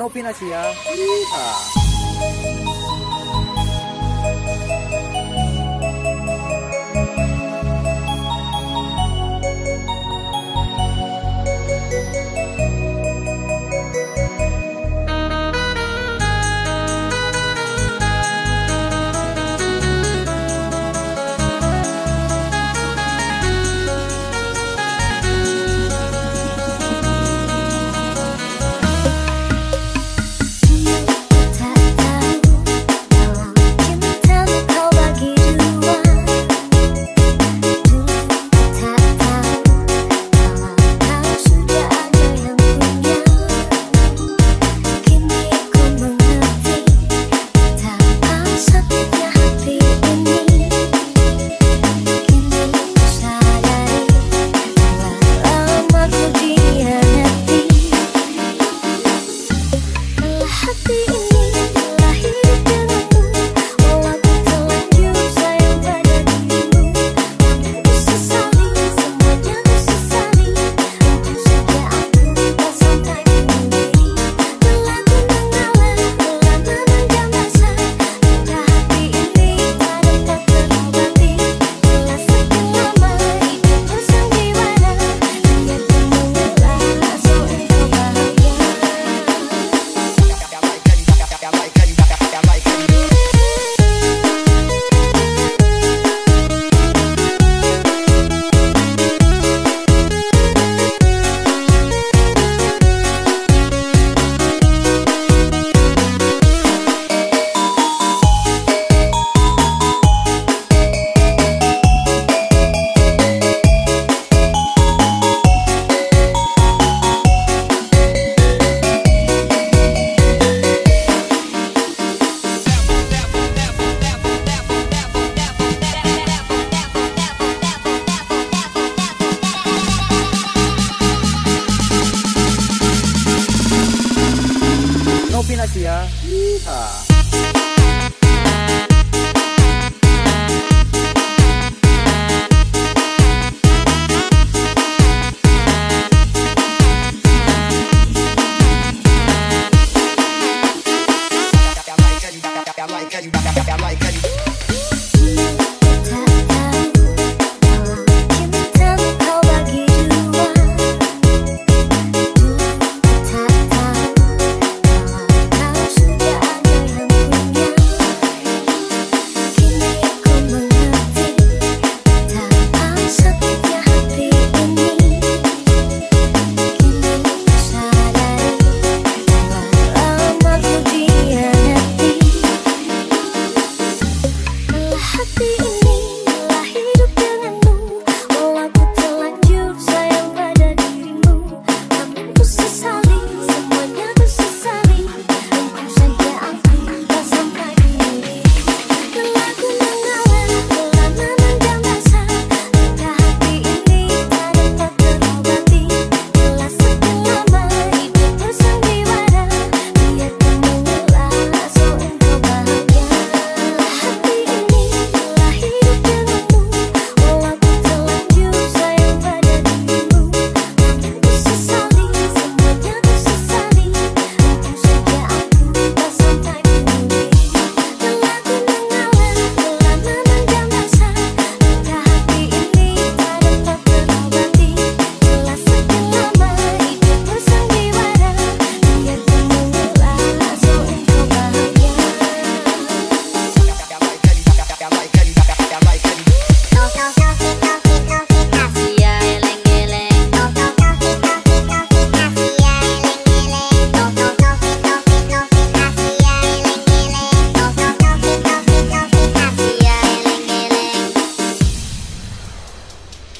Novinasia. Yeehaw. Novinasia. Yeehaw.